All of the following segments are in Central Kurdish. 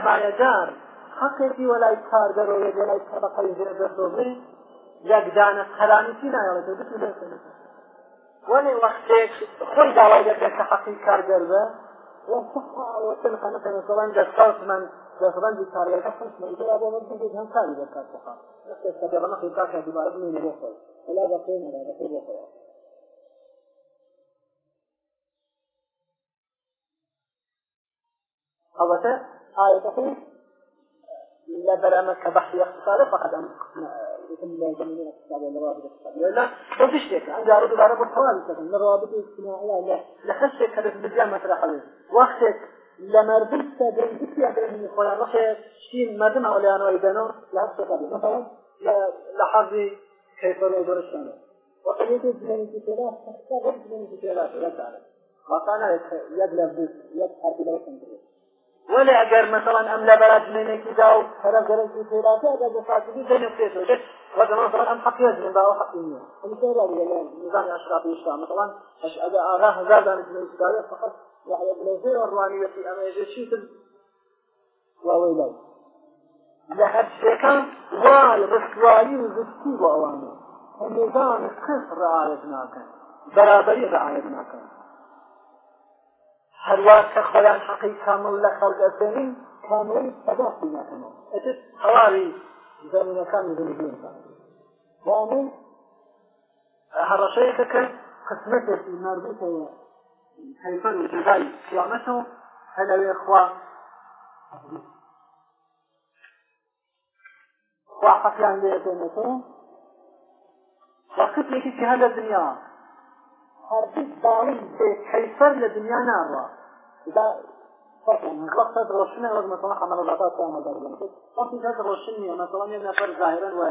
سەرمایەدار حەقێکی وەلای کارگەرەوەی لەلای طبقەی ژێ دەردۆبری یەکدانە قەرانیتی نایڵێتە بت وەێ وەختێک خۆی داوای دەکرێت کە حەقی کارگەر بە وەخەنەکەسەڵان دەستاسمان دەفڕەنی کارەکە خشمەیتەیە بۆ من بێت هەم کاری دەکات سەقەمەقی کاکە دوبارە بنێنە بۆ خۆی ولا دەقێنە دەقێ بۆ خۆی ئەوەتە آية لا برامج كبحث اقتصادي فقط لا وفيش هيك انا اريد على برطان مثلا الروابط الاجتماعيه لا لحسك هذا بالجامعه مثلا وقتك لما ربطت بين بكي بين خويا روحي شي مدن او لانه يبنو لا تقبل مثلا لحظي كيف نقدر الشمال وقيت بين كتابات حتى غير بين كتابات لا تعرف وقانا يد لبس يد حركه لا تنتهي ولا اگر مثلا ام لبرات من كذا فلا جرت في راسه هذا فاسد زين فيته وهذا مثلا ام حقيقه من باو حقيقه المثال هذا نظام اشراف الاسلام مثلا اشهد اراه زاد من الاسلام فقط يعني ابن زير الرواني في امريكا شيء واويلاي لحد شكان وال رسوالي وزكي واواني النظام صفر رعايتناك برابري رعايتناك هەروە کە خۆیان حەقی کامل لە خەڵگەسێنین کاملی سەداسی نەکەنەوە ئەتر هەواوی زەمینەکان دنیین بۆمن هەڕەشەیەکە کە قسمەتێکی مربوطەوە حیفەر و جزای قیامەتەوە هەلەوێ خوا خوا حەقیان لێ دێنێتەوە وەقتێکی هەلە دنیا هەرگیز باڵی حیفەر لە دنیا ناڕوە مطلق صد روشن هو مثلا عمل العطاء قام درجة صد صد روشن مثلا يبنى فرد ظاهرا و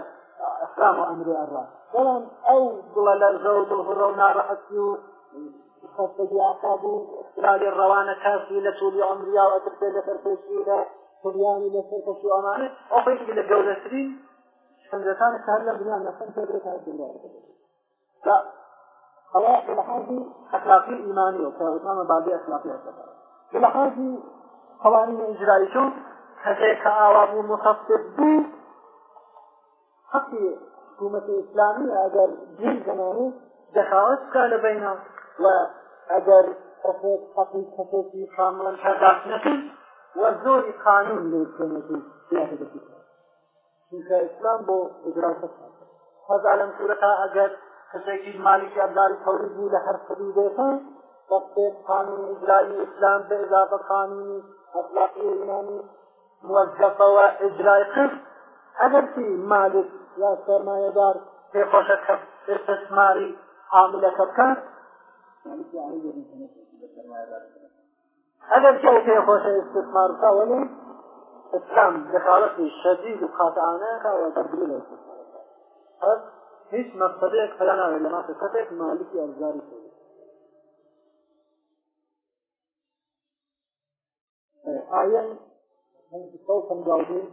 إحرام أمر الله ولم أو ضلال الزوج الهر ونار حسيو خفدي أعقابو اختلال الروانة كافي لطول عمريا وأتركي لفرفشي لطولياني لفرفشي أمانة أو خيش بلا جولة سرين شمدتان كهلا بنا نفسن تدرك هذه الدنيا هەڵا لەحاظی ئەخلاقی ئیمانی و کەوتانە بابی ئەخلاقی هەستەکە لەحاظی قوانین ئیجرایی چون کەسێک کە ئاوا بوو متەفسد بوو حەقی حکوومەتی ئیسلامی ئەگەر دین زەمانی دەخاوت بکە لە بەینا و ئەگەر کەسێک حەقی کەسێکی خامڵەن پەرداخت نەکرد و زۆری قانون لێ بکەنەتی یاهدەتی چونکە ئیسلام بۆ ئجرای کەسات هەز عەلەم سورەکە ئەگەر کەسێکی مالیکی ئەبداری تەورید بوو لە هەر فرودێکە دەستێت قانون ئیجرایی ئیسلام بە ئضافە قانونی ئەطلاقی ئیمانی موەزەفەوە ئیجرای قرد ئەگەرکی مالک یا سەرمایەدار پێخۆشە کە استثماری عاملەکە بکات ئەگەر کە پێخۆشە استثمار بکەوەێ اسلام دخالتی شدید و قاطعانه که و تبدیل است هیچ مەقصدەیەک پەلا ناوێت لە ماسە سەفێک مالکی ئەرزاری کرد آية سوف نجاوبين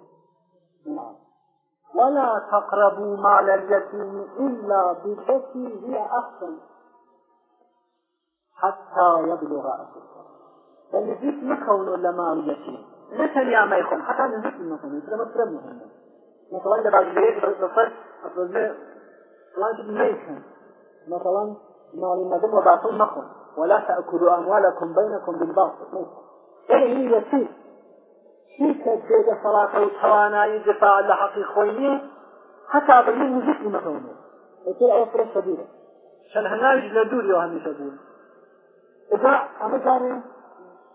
ولا تقربوا مال اليتيم إلا بالتي هي أحسن حتى يبلغ أشده فالذيك مكون لما اليتيم مثل يا ما يكون حتى نزيد المكان مثل ما ترمى مثلا بعد ذلك بس بس واجب نيكن مثلا مال مدن وباطل مخن ولا تأكلوا أموالكم بينكم بالباطل يعني هي شيء شيء كجيجة صلاة وطوانا يجفع لحق خويني حتى بلين وجدت مثلا يقول أوفر شديدة شان هناوج لدوري وهمي شبون إذا أما كانوا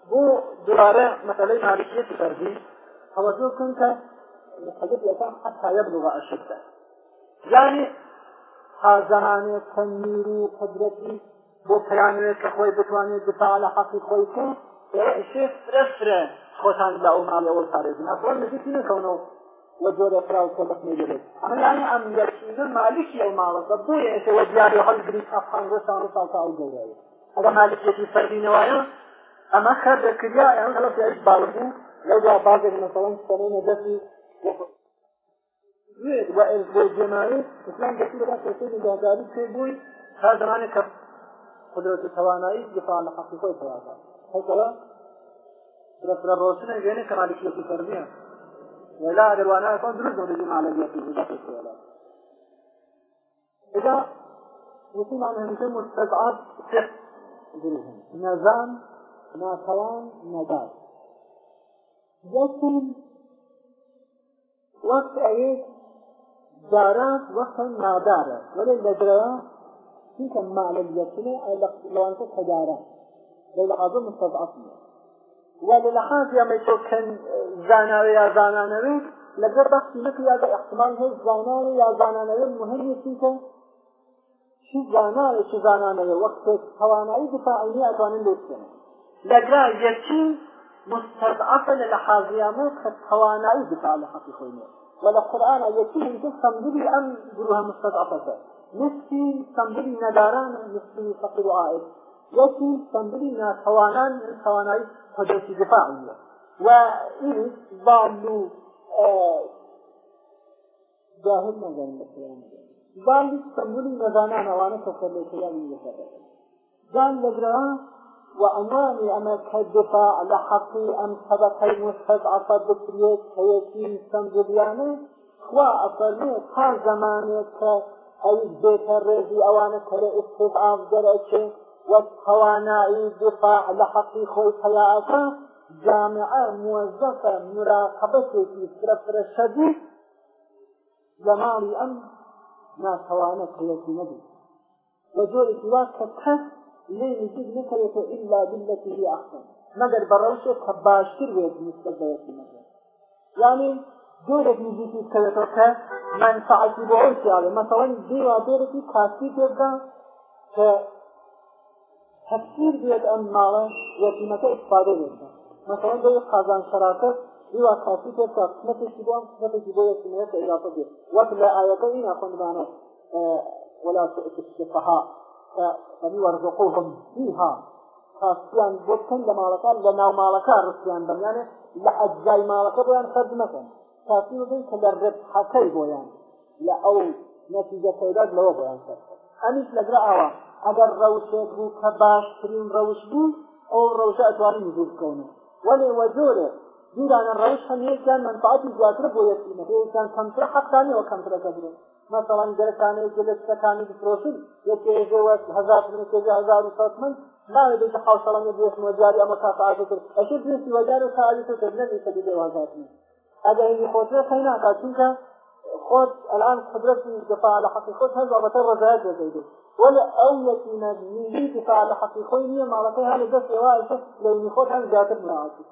بو درارة مثلا معرفية تفرجي هو دور كنت لحديث يتام حتى يبلغ الشدة يعني ئازانێ تەنیر و قدرەتی بۆ پرانوێت کە خۆی بتوانێت دفاع لە حەقی خۆی کرد شێف فرەفرە خۆتان لە ئەوماڵەوە پارێزن ئەفۆن نزیکی نەکەونەوە وجود فراو سبق ميجلس أنا أنا أم يكشيز مالك يوم على صدوية إيش وجاري هل قريب أفهم رسالة صلصة أو جوالي هذا مالك يكي فردين وايو أما خرد كريا يعني خلاص يعيش بالغو لو جاء بعض مثلا سنين دفي وائل بۆ جێمایی اسلام دەستورا سەسەی داهداری پێ بووی هەر زمانێک کە قدرەت توانایی دفاع لە حەقی خۆی تەواکە هەکەڵا سرە ڕۆشنە وێنێ کە مالکیەتی فەرمیە ولا دەروانە کۆن دروست دەڕێژی مالکیەتی وەلا إذا مسلمان هەمیشە مستەبعات سێ گروهن نەزان ناتەوان نەدار یەکم وەک ئەوێت جارات وەختن نادارە وەێ لەگرەوە چونکە مالەکردنی لەوانکە خەدارە لە لەعاز مستضعفە وە لە لەحاز یامە تۆ کەن زاناوە یا زانانەوێت لەگەر بەختی نەکە یاگە احتمال هەیە زانان یا زانانەوێت مهمە چونکە شی زانانە چ زانانەوێت وەختێک هەوانایی دفاعینی ئەتوانن لێبکەن لەگرا یەکین مستضعفە لە لەحازیامە کە توانایی دفاع لە حەقی خۆینەوە ولا قرآن يكون جسم بدي أم جروها مستضعفة نفسي سنبري نداران نفسي فقير وعائد يكي سنبري نتوانان تواناي قدرة دفاعية وإذ ضالوا جاهل نظام الإسلام ضالوا سنبري نظانان وانا تفضل الإسلام يفضل جان لبرا وعنواني أما كالدفاع لحقي أم سبقي مستضعفة بكريت حياتي إنسان جرياني وأفرمي كان زماني كأيد بيت الرئيسي أوانا كلا استضعاف درأتي والتوانائي دفاع لحقي خوي حياتا جامعة موظفة مراقبتي في سرفر الشديد زماني أم ناتوانك يتنبي وجوري سواك كتس ليس ذكرك إلا بالتي هي أحسن مگر بەڕەوشێک کە باشتر وێت نسبت بە یەکتیمەکە یعنی جۆرێک نزیکی کەوێتەوە کە منفعەتی بۆ ئەو پیاوێ مەسەڵەن دێوا دێرەی کاسی پێبدا کە تەفسیر بێت ئەم ماڵە یەکیمەکە ئیسپادە بێتە مەسەڵەن بۆ قازان شەراتە دیوا کاسی پێ تا قسمەتێکی بۆ قسمەتێکی بۆ یەکتیمەکە ئضافە بێت وەک لە ئایەکە این ئەخوندبانە ولا تؤتوا السفهاء کەنی وەرزقوهم فيها خاصیان بۆ بکەن لە ماڵەکان لە ناو ماڵەکە ڕستیان بەیانێ لە ئەجزای ماڵەکە بۆیان خەرج مەکەن خاصی بکەن کە لە ڕبحەکەی بۆیان لە ئەو نەتیجە پەیداد لەوە بۆیان خەرج ئەمیش لەگرە ئاوە ئەگەر ڕەوشێک بوو کە باشترین ڕەوش بوو ئەو ڕەوشە ئەتوانی نزول بکەونەوە وەێ وە زۆرێک جورانە ڕەوش هەم یەکیان منفعاتی زیاتر بۆ یەکتینە یەکیان کەمتر حەقانەوە کەمترەکە برن مثلا گەرەکانە گەلە سەکانی بفرۆشن یەکێژێوە هزار من کێژە هزار و سات من ماوێ دەیتە حوسەڵان بێشمە جاری ئەمە کافعاتەکر ئەشێ درستی وەجار و ساعادەتە دەبنەبی سەدی دێوازاتنی ئەگە هیندی خۆترە خەی ناکات چونکە خۆت الان قدرت دفاع على حقی خۆت هەز بەتە ڕزایەت دەدەیت ولا ئەو یەکینە دفاع على حقی خۆی نییە ماڵەکەی هەر دەست ێوە لەینی خۆت هەم زیاتر ناوەتی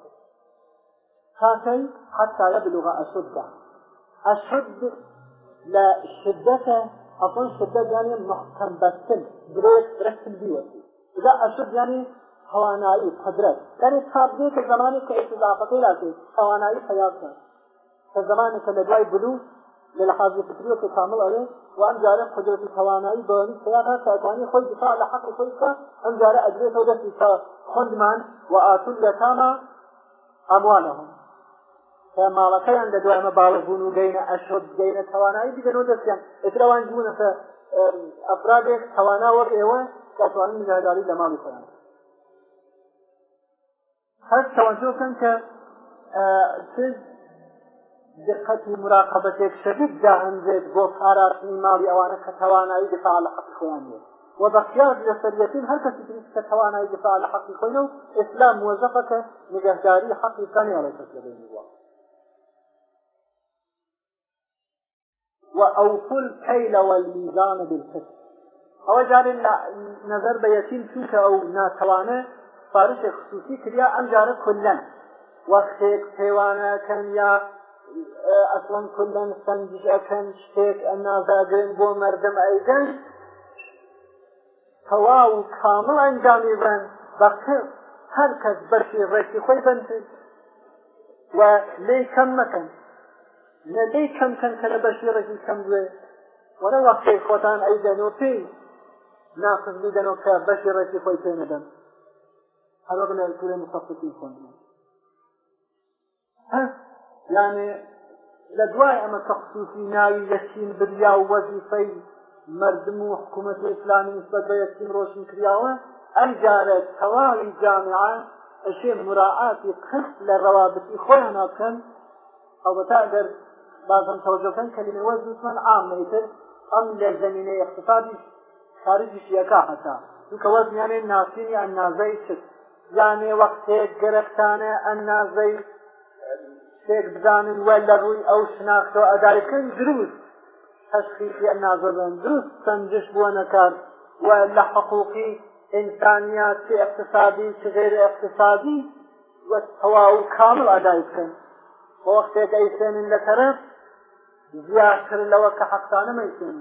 تاكي حتى يبلغ أشده أشد لا شدته أصلا شدة يعني محكم بسن دريت رسم بيوتي إذا أشد يعني توانایی قدرت یعنی تابدی که زمانی که استضافتی لازم توانایی پیدا کرد که زمانی که لدوای بلو للحاظ فکری که کامل آره و ام جاره قدرت توانایی بانی پیدا کرد که اتوانی خود دفاع لحق خود که ام جاره ادریت و دستی که خندمان و آتون لکاما اموالهم ماڵەکەیان لە دوایمە باڵک بوون و گەینە ئەشۆت گەینە توانایی دیگەنەوە دەستیان ئتروان بوونەتە ئەفرادێک تەوانا وەک ئێوە کاتوان مجاهداری لە ماڵی خۆیان هەر تەوەجۆکەن کە دقت و مراقبەتێک شەدید داهەنجێت بۆ پاراستنی ماڵی ئەوانە کە توانایی دفاع لە حەقی خۆیان بێت و بەخیار لە سەریەتین هەر کەسی تریش کە توانایی دفاع لە حەقی خۆینە و ئیسلام وەزەفەکە نگەهداری حەقی کانی عەڵەکەت لەبێنی وە وأوفوا الكيل والميزان بالقسط ئەوە جارێ نظر بە یەتیم چونکە ئەو ناتەوانە فارشێک خصوصی کریا ئەم جارە کلەن وەختێک پێوانەکەن یا ئەسڵەن کلەن سنجەکەن شتێک ئەنازاگرن بۆ مردم ئەیدەن تەوا و کامل ئەنجامی بن بەخر هەر کەس بەرشی ڕێکی خۆی بنت و لێ کەم مەکەن نەدەی کەم کەم کە لە بەشێڕێکی کەم دوێ وەرە وەقتی خۆتان ئەی دەنەوە پێی ناقز بدەنەوە کە بەشێڕێکی خۆی پێ نەدەن هەرەک لە سوورێ مستەفتی خۆن یانێ لە دوای ئەمە تەخصوصی ناوی یەکین بریا و وەزیفەی مردم و حکوومەتی ئیسلامی نسبەت بە یەکین ڕۆشن کراوە ئەم جارە تەواوی جامعە ئەشێ مراعاتی قست لە ڕەوابتی خۆیان ناکەن ئەوەتا دەرد بازم تەوجەکەن کەلیمە وەز دوسمان عامەیتر ئەم لە زمینە اقتصادی خارجی شیەکە هەتا دوکە وەزیانێ ناسینی ئەنازای شت یانێ وەختێک گەرەکتانە ئەنازەی شتێک بزانن وە لە ڕووی ئەو شناختەوە ئەدارەکەن دروست تشخیصی ئەنازە بن دروست سنجش بووە نەکار و لە حقوقی ئینسانیا چ اقتصادی چ غێر اقتصادی وە تەواو کامل ئەدای بکەن بۆ وەختێک ئەیسێنین لە تەرەف زیاتر لەوە کە حەقانە مەیسن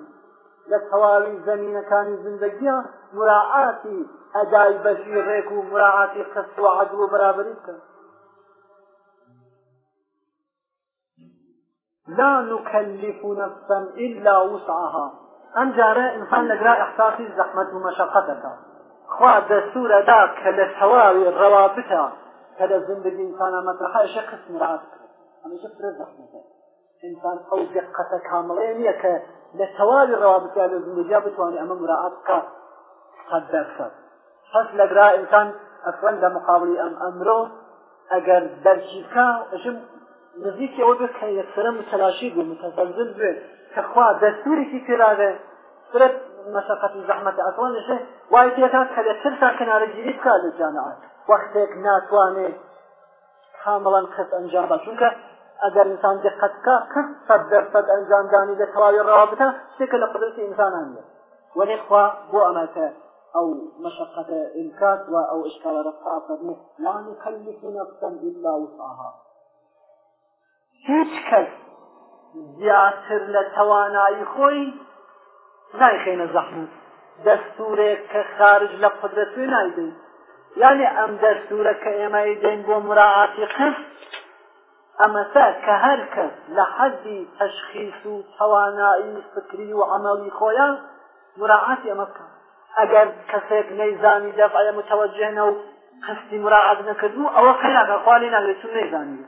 لە تەواوی زەمینەکانی زندگیە مراعاتی ئەدای بەشی ڕێک و مراعاتی قەست و عەدل و بەرابەری بکەن لا نكلف نفسا إلا وسعها ئەم جارە ئینسان لەگرا ئەحساسی زەحمەت و مەشەقەتەکە خوا دەسوورەدا کە لە تەواوی ڕەوابتە کە لە زندگی ئینسانە مەترحەشە قسم ڕاست کرد هەمیشە فرە زەحمەتە ئینسان ئەو دقەتە کامڵەیە نییە کە لە تەواوی ڕوابتیا لە زندگیا بتوانێت ئەمە مراعات بکات قەت دەرکات پس لەگرا ئینسان ئەفرەن لە مقابلی ئەم ئەمرۆ ئەگەر دەرچیکە ژم نزیکی ئەوە بێت کە یەکسرە متەلاشی بوو متەزەلزل بێت کە خوا دەستورێکی پێراوێ فرەت مەشقەت و زەحمەتە ئەسڵان لەژێ وای تێکات کە لە سەرسان کەنارەگیری بکات لە جانعات وەختێک ناتوانێت کامەڵان قەت ئەنجام بە چونکە ئەگەر ئینسان دقت بکە کەس سەد دەرسەد ئەنجامدانی لە تەواوی ڕابتە شتێکە لە قدرەتی ئینسانانە وەلێک خوا بۆ ئەماکە أو مشقة إنكاس أو إشكال رفع فرمي لا نكلف نفسا إلا وسعها هیچ کەس زیاتر لە تەوانایی خۆی نایخێنە زەحمت دەستورێک کە خارج لە قدرەت نایدەیت یعنی ئەم دەستورە کە ئێمەی دێن بۆ مراعاتی قست ئەمەسە کە هەر کەس لە حەزی تەشخیص و توانایی فکری و عملی خۆیان مراعاتی ئەمە بکە ئەگەر کەسێک نەیزانی دەفعە متەوەجێنە و قستی مراعات نەکردن و ئەوە خێراگە خوالی ناگرێت چون نەیزانیە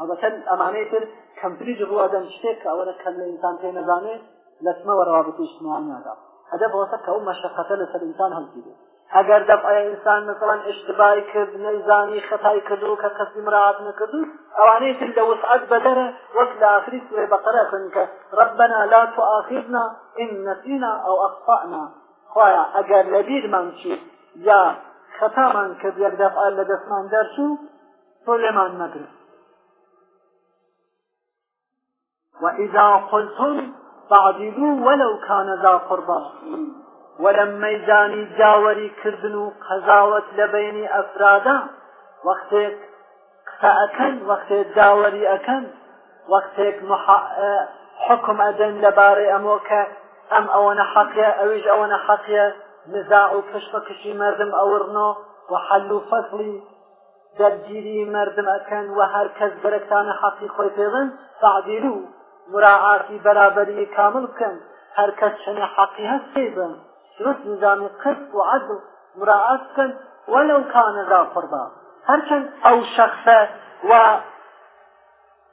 ئەڵەتەن ئەمانەی تر کەمپریج بوو ئەدەم شتێک کە ئەوەرە کەم لە ئینسان پێ نەزانێت لەسمەوە ڕوابطی اجتماعی نادا هەدەف بەوەسە کە ئەو مەشەقەتە لەسەر ئینسان هەڵگیرێت ئەگەر دەفعی ئینسان مثلەن اشتبای کرد نەیزانی خەتای کردو کە کەسی مراعات نەکردو ئەوانەی تر لە وسعت بەدەرە وەک لە ئافری سورەی بەقەرە کن کە ربنا لا تؤاخذنا إن نسينا أو أخطأنا خۆیان ئەگەر لە بیرمان چی یا خەتامان کرد یەک دەفعە لە دەستمان دەرچوو تۆ لێمان مەگر وإذا قلتم فاعدلوا ولو كان ذا قربى و لەم مەدانی جاوەری کردن و قەزاوت لە بینی ئەفرادا وەختێک قسەەکەن وەختێ جاوەری ئەەکەن وەختێک حکم ئەدەن لەبارەی ئەمۆ کە ئەم ئەوەنە حەقیە ئەویش ئەوەنە حەقیە نزاع و کشتەکشی مردم ئەورنۆ و حل و فەصلی دەرگیری مردم ئەەکەن و هەر کەس بەرەکانە حەقی خۆی پێڵن تعدیل و مراعاتی بەرابەری کامل بکەن هەر کەس شنە حەقی هەست پێ بن درست نظامی قسط و عدل مراعات کن ولو كان ذا قربا هرچند او شخصه و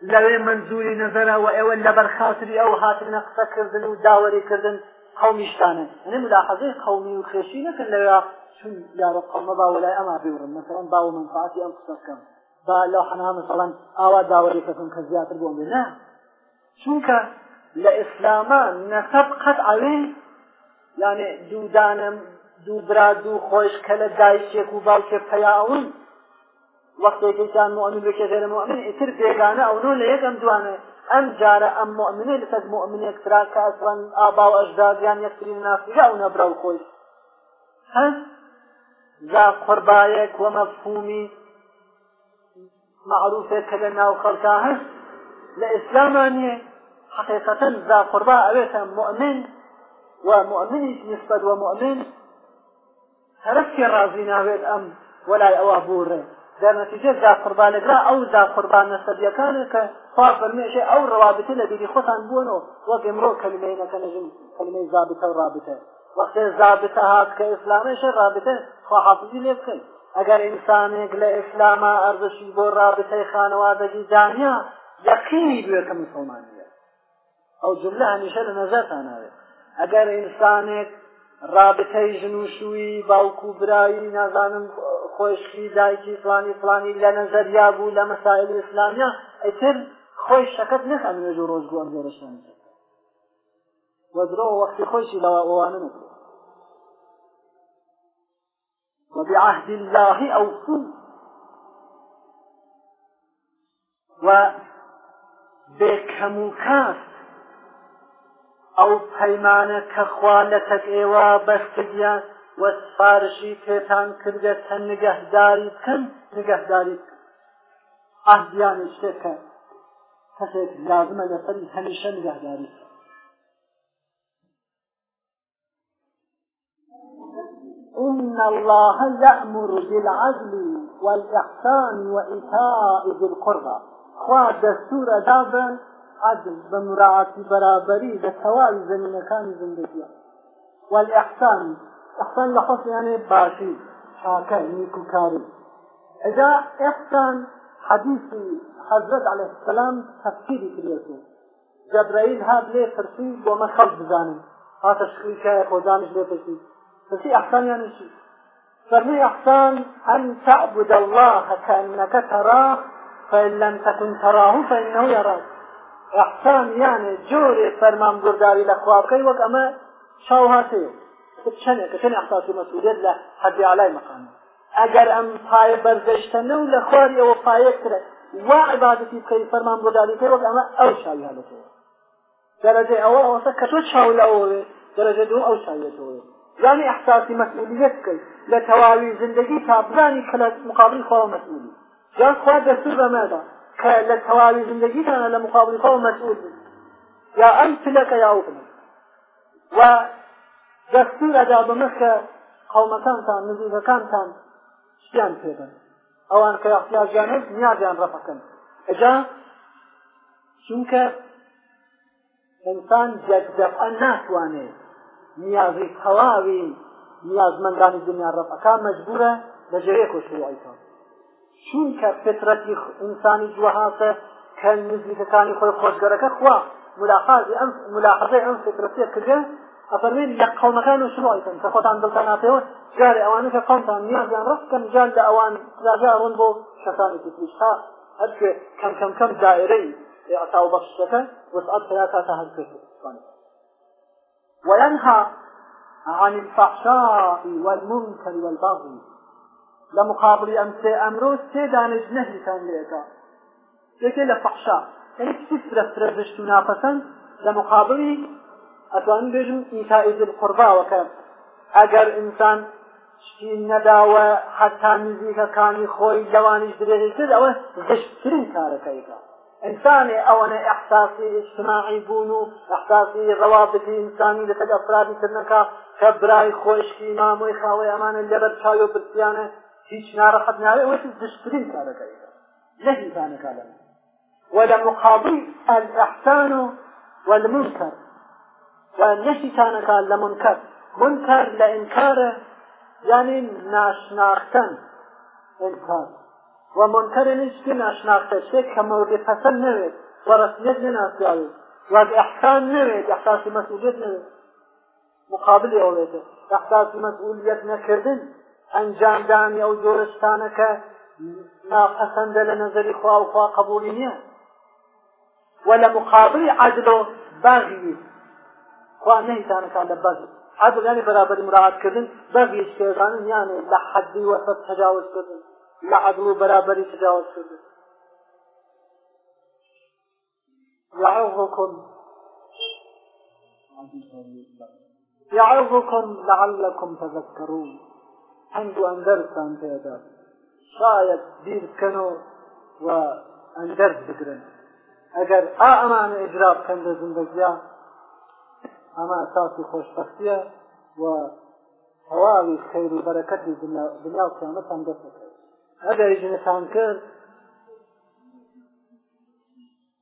لەوێ منزوری نظرە و ئێوە لەبەر خاتری ئەو هاتنە قسەکردن و داوەریکردن قومیشتانن نم لا حەزی قومی و خێشی نەکرد لەوێ چون یارە قەمە باوەلای ئەما بێورم مثلەن باوە منفعاتی ئەم قسەکەم با لەو حەنا مثلەن ئاوا داوەریکەکەم کە زیاتر بۆم بێ نه چونکە لە ئیسلامە نەسەب قەت ئەوێ یانێ دوودانم دوو برا دوو خۆش کە لە دایکێک و باوکێ پەیاون وەختێکیان مؤمن بکە غێرە مؤمن ئیتر بێگانە ئەوەوە لە یەکەم دوانە ئەم جارە ئەم مؤمنێ لەسەر مؤمنێک تررا کە ئەسڵەن ئابا و ئەشدادیان یەکترین نافرا و نەبرا و خۆی جا قوربایەک وە مەفهومی معروفێک کە لە ناو خەڵکا هەست لە ئیسلامان نیە حقیقەتەن جا قوربا ئەوێتە مؤمن ومؤمنیش نسبت و مؤمن هەرفی ڕازی ناوێت ئەم وەلای ئەوە بووڕێ دەرنەتیجە داقربانەگرا ئەو داقربان نەسەبیەکانە کە خوا فەرمێشێ ئەو ڕوابتە لە بیری خۆتان بوونەوە وەک ئمرۆ کەلمەینەکە نەژم کەلمەی زابتە و رابطە وەختێ زابتە هات کە ئیسلامێشە رابطە خواحافزی لێ بکەین ئەگەر ئینسانێک لە ئیسلامە ئەرزشی بۆ رابطەی خانەوادەگی دانیا یەقینی دوێ کە مسلمانیە ئەو جملە هەمیشە لە نەزەرتان ناوێت ئەگەر ئینسانێک رابطەی ژن و شووی باوکو برایی نازانم خۆشکی دایکی فلانی فلانی لە نەزەریا بوو لە مەسایل ئسلامیا ئەتر خۆی شەکەت نەخەمێژ و ڕۆژگۆن زێرەشان وەدرۆ وەختی خۆشی لەوە ئەوانە نکرد وبعهد الله أوفوا و بكموكاس ئەو پەیمانە کەخوا لە تەک ئێوە بەستگیە وە سپارشی پێتان کردە تەن نگەهداری کەم نگەهداری ئەهدیان شتێکە کەسێک لازمە لەسەری هەمیشە نگەهداری إن الله يأمر بالعدل والإحسان وإيتاء ذي القربى خوا دستور دابن عدل بە مراعاتی بەرابەری لە تەواوی زمینەکانی زندگیە والئحسان ئەحسان لە خۆیانێ باشی چاکە نیک و کاری ئەجا ئەحسان حەدیثی حەزرەت عەلەیه السەلام تەفسیری کردێتن جەبرەیل هات لێ پرسی بۆ مە خەڵک بزانن هاتە شخیکایە خۆدانش لێ پرسی پرسی ئەحسان یانی چی فەرمی ئەحسان ئەن تەعبد الله کەأنەکە تەراه فإن لم تكن تراه فإنه يراك ئەحسان یانێ جۆرێ فەرمان برداری لە خوابکەی وەک ئەمە چاو هاتەیە چەندێکە چەند ئەحساسی مەسوولێت لە حەدی علای مەقام ئەگەر ئەم پایە بەرزەشتەنە و لە خواری ئەوە پایەکرە وا عبادەتی بکەی فەرمان برداریکەی وەک ئەمە ئەو شاویانەتەوە دەرەجێ ئەوە ئەوسە کە تۆ چاو لەەوەێ دەرەجە دوو ئەو شاوێتەوە یعنی ئەحساسی مەسئولیت بکەیت لە تەواوی زندگی تابزانی کە لە مقابل خوا مەسئولی جان خوا دەستور بەمەدا کە لە تەواوی زندگیتانە لە مقابل خۆ مەسئول بن یا ئەم پلەکە یاوتن و دەستور ئەدا بمە کە قەومەکانتان نزوزەکانتان شتیان پێبن ئەوان کە احتیاجیان هەیە نیازیان ڕەفەکەن ئەجا چونکە ئینسان جەجدەفعە ناتوانێت نیازی تەواوی نیازمەندانی دنیا ڕەفەکان مەجبورە لە جێ کۆشوعیتان چونکە فترەتی ئینسانی جوهاتە کە نزیکەکانی خۆی خۆشگەرەکە خوا ملاحظی ئەم ملاحظەی ئەم فترەتیە کردێ ئەفەرمێن لە قەومەکان و شڕایکەن کە خۆتان دڵتان ناتەوە جارێ ئەوانە کە قەمتان نیازیان ڕستکەن جار لە ئەوان راجا ڕوون بۆ شەکانێکی تریشتا هەرکێ کەم کەم کەم دائرەی ئەتاو بەخشەکە وسعت پێیاکە تا هەر کرد وينهى عن الفحشاء والمنكر والبغي لە مقابلی ئەم سێ ئەمرۆ سێ دانش نەهیتان لێەکە یەکێ لە فەحشا یعنی کچی فرە فرە زشت و ناپەسەند لە مقابلی ئەتوانین بێژم ئیتائیز القورباوەکە ئەگەر ئینسان شتی نەداوە حتا نزیکەکانی خۆی لەوانش درێژی کرد ئەوە زشتترین کارەکەیەکە انساني او انا احساسي اجتماعي بونو احساسي روابط انساني لتل افرادي تنكا كبراي خوش امام ويخاوي امان اللبر شايو برسيانه هیچ ناڕەحەت ناوێ وەی دشترین کارەکەی لە هیزانەکە لەمە ولا مقابل الإحسان والمنكر ونشي كان قال لمنكر منكر لإنكاره يعني ناشناختن إنكار ومنكر نشكي ناشناختن شيء كمورد حسن نويت ورسميت ناسياوي وإحسان نويت إحساس مسؤولية نويت مقابل أوليته إحساس مسؤولية نكردن ئەنجامدانی ئەو جۆرەستانەکە ناپەسەندە لە نظری خوا و خوا قبولی نییە و لە مقابلی عدل و باغی خوا نەیتانەکان لە بەز عدل یعنی بەرابەری مراعاتکردن بەغی شێزانن یانێ لە حەدی وەسەد تەجاوزکردن لە عدل و بەرابەری تەجاوزکردن يعظكم يعظكم لعلكم تذكرون هەندوو ئەندەرستان پێدا شاید دیر بکەنەوە و ئەندەرز بگرن ئەگەر ئا ئەمانە ئیجرا بکەن لە زندگیا ئەمە ئەساسی خۆشبەختیە و تەواوی خەیر و بەرەکەتی دنیا و قیامەتان دەستەکەن ئەگەر ژنتان کرد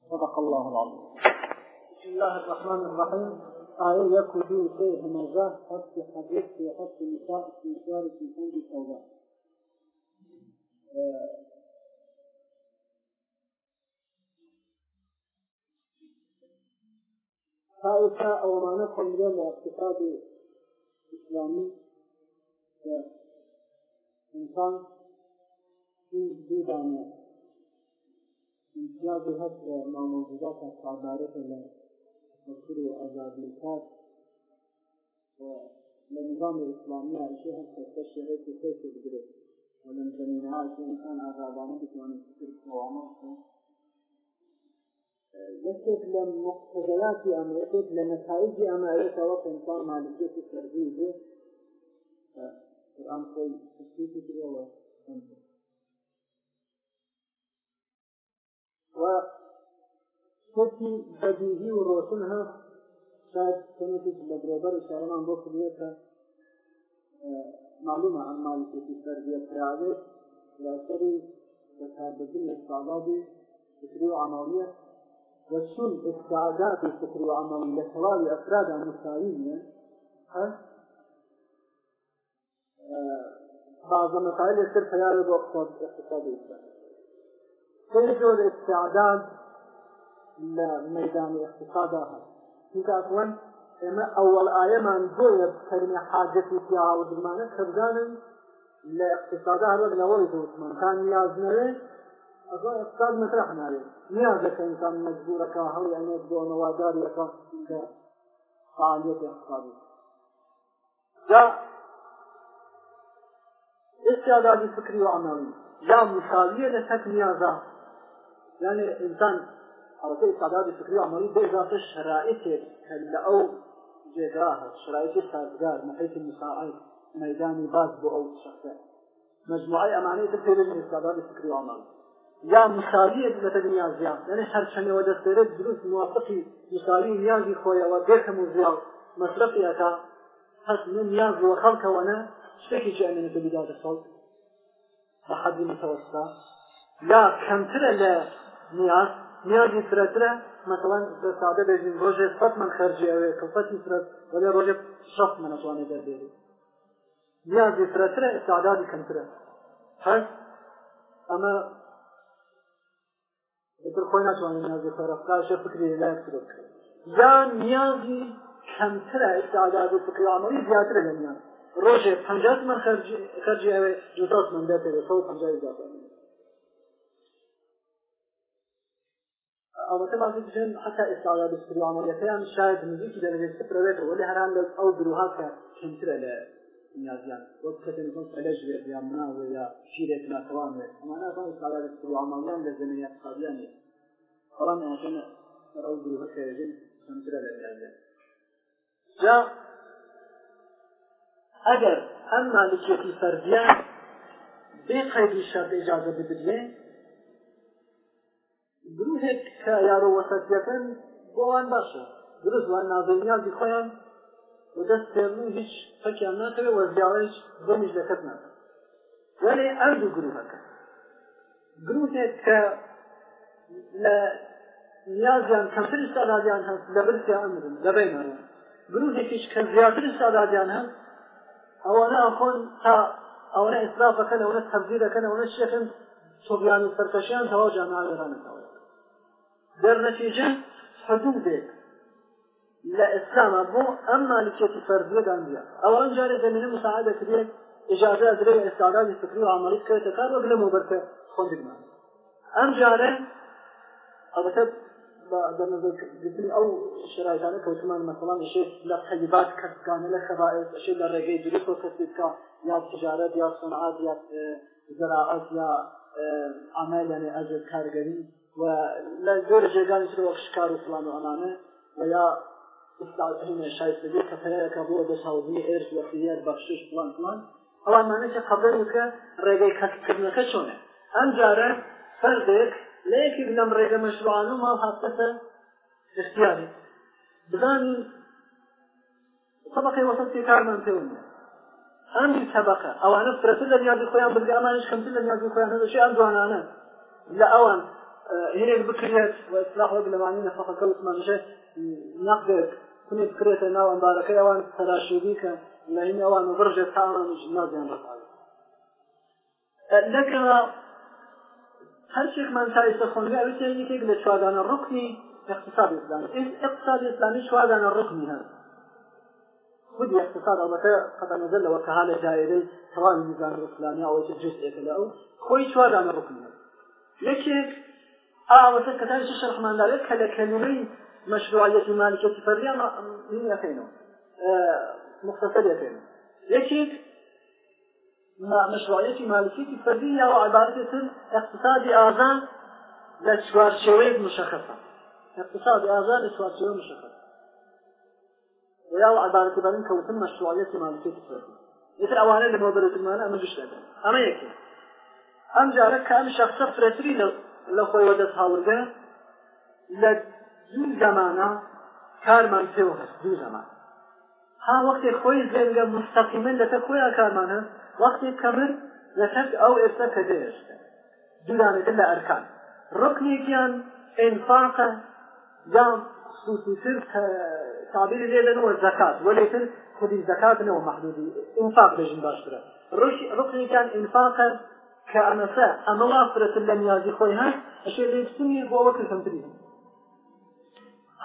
صدق الله العظيم بسم الله الرحمن الرحيم آية يقول شيء همزة حتى حديث في حتى نساء استنشار في حمد التوبة فائسة أو ما نقل من الاعتقاد الإسلامي إنسان في دودانية امتيازي هست مع موجودات الصادارة مشهور وعذاب الكاف ولنظام الإسلامي عايشها تستشعر كيف تقدر ولم تمنعها الإنسان عذابانه بتوان تفكر كوامه يكتب لمقتضيات أمريكت لنتائج أمريكا وكنطان مالكية التربية القرآن قوي تشكيك كده وتنظر کەسی بەدیهی و ڕۆشن هەست شاید کەمێکیش لە درێبەر شارەمان بۆ کردێتە معلومە ئەم مالکێتی سەربیە کراوێت لە سەری بەکاربردن ئستاڵابی فکری و عمالیە وشون استعداد فکری و عمالی لە تەواوی ئەفرادا مساویە هەست بعض مسائل يصير خيار الاقتصاد الاقتصادي. كيف الاستعداد لە مەدانی اقتصادا هەست هیکاتوەن ئێمە ئەوەڵ ئاەمان بۆیە بکەرمە حاجەتی پیاوەدرمانە کەبزانن لە اقتصادا هەبەر لەوەی دوتمان تان نیازنەوێ اقتصاد مەسرح ناوێت نیازەکە ئینسان مەجبورەکە هەڵیانێت بۆ نەواداریەکە کە فعالیت اقتصادی جا استعدادی فکری و عملی یا مساویە لەسەر نیازە یعنی ئینسان حركه استعداد فكري عمري بيضا في الشرائط كالأو جيغاها شرائط السازقار محيط المساعد ميداني باز بو أو الشخصات مجموعه امانه تفكير الاستعداد الفكري عمري یا مساویه د دنیا زیان یعنی هر چنه و دستره دروس موافقی مساوی نیازی خو یو دغه مزیان مصرفی اتا حس من نیاز و خلق و انا شتکی چې امنه په بدايه صوت بحد متوسط لا كم ترى لا نياز نیازی فرەترە مەسەڵەن سادە بێژین ڕۆژێ سەد من خەرجی ئەوێ کەفەتی فرەت وەلێ ڕۆژێ شەف منەتوانێ دەردێری نیازی فرەترە ئستعدادی کەمترە هەر ئەمە تر خۆی ناتوانین نیازی فەرەفقاشە فکری لای فرەت یا نیازی کەمترە ئستعداد و فکری عملی زیاترە لە نیاز ڕۆژێ پەنجات من خەرجی ئەوێ دوسەد من دەتێ سەو پەنجای زیاتر ئەوەتەمان بژێن حتا ئێستایا بستریوانەکەیان شاید نزیکی دەبێت سپرەوێتەوە لە هەران لە ئەو دروها کە کەمترە لە نیازیان وەک کەتنکۆس ئەلەژێت یا مناوێ یا شیرێک ناتوانێت ئەمانە بە ئێستایا بستریوانەکەیان لە زمینە قابلانی بەڵام ئەژەنە ئەو دروها کەژن کەمترە لە نیازیان جا ئەگەر ئەم مالکیەتی فەردیان بێ قەیدی شەرت ئیجازە بدرێت گروهێک کە یارە وەسەتەکەن بۆوان باشە درست وان نازەنیازی خۆیان و دەست پێبوو هیچ فەکیان ناتەوێت وەرزیاوەش بەمیش دەکەت ناتە وەێ ئەردوو گروهەکە گروهێک کە لە نیازیان کەمتر سادادیان هەست لە برسیا ئەمرن لەبێنەوە گروهێکیش کە زیاتر سادادیان هەست ئەوەنە ئەخۆن تا ئەوەنە ئیسرافەکەن ئەوەنە تەبزیرەکەن ئەوەنە شێخن سۆبیان و سەرکەشیان تەواو جاناوێرانەوە دەرنەتیجە حدوو بێت لە ئسلاما بۆ ئەم مالکێتی فەرزیەدانە ئەوان جارێ دەمێنە مساعدە کرێت ئجازە درێ ئێستادازی فکری و عملی کردە کار وەک لە مۆبەرکە خوندمان ئەم جارە ئەوەتە بەنظرگرتن ئەو شێراژانە کەوتمان مەسەڵان شێ لە قەیبات کەسگانە لە خەبائێت شێ لە ڕێگەی دروست کەسێککە یا تجارەت یا سنعات یا زراعەت یا عمل یعنی ئەجر کارگەری لە زۆر جێگانی تر وەک شکار و فلان و ئەمانە یا استعدادین شایستگی کەفەیەکە بۆ بەساوزی ئێرش وەخیار بەخشش فلان فلان ئەوانمانەکە قەبەر کە ڕێگەی کەسکردنەکە چۆنە ئەم جارە فەردێک لە یەکی لەم ڕێگە مەشروعان و ماڵ هاتەتە اختیاری بزانین طبقی وەسەتی کارمان پێوە ئەمی تەبقە ئەوانە فرەتە لە نیازی خۆیان بگە ئەمانش کەمتر لە نیازی خۆیان هەدەشی ئەم جوانانە لە ئەوان هيريك بكريت وإصلاح وبلماني نفقة كوت منجة نقدك كنت بكريت ناو أمبارك يوان تراشوبيك لأن يوان برجة تعالى مجنات يعني بطالي لك هر شيء من سايس خونجا ويسيري كيك لشوادان الركني اقتصاد إسلامي اقتصاد إسلامي شوادان الركني هذا خودی اقتصاد ئەوەکە قەتە نەزەرەوە کە هاە دایرەی تەواوی میزان ڕسلامی ئەوەی جزئێکە لە ئەو خۆی چوادانە ڕکنە یەکێک ئاوەتە کەتان شەرحماندارێت کە لە کەلومەی مەشروعیەتی مالکەتی فەریان نەکەینەوە مختصەرەکەین یەکێک مشروعیەتی مالکەتی فەردی یاوە عبارەتن اقتصادی ئازان لە چوارچەوەیەک مشخصە اقتصادی ئازان لە چوارچەوە مشخصە وياو عبارة بارن كوتن مشروعية مالكية الفرد مثل أوانا لما برد المانا أما بشتغل أما يكي أم جارك كام شخص فرتري لە خۆیەوە دەست هاورگە لە دوو زەمانە کارمان پێوە هەست دوو زەمان ها وەختێک خۆی زێنگە مستەقیمن لەسەر خۆیان کارمان هەست وەختێک کەمر لەسەر ئەو ئێستا کە دێشتە دوورانەکە لە ئەرکان ڕکنێکیان ئینفاقە یا سوتر تابیر لێ دەنەوە زەکات وەلێتر خودی زەکات نەوە مەحدودی ئینفاق بێژن باشترە ڕکنێکیان ئینفاقە کە ئەنەسە ئەمە وافرەت لە نیازی خۆی هەن ئەشێ لێستنی بۆ ئەوە کەسمتری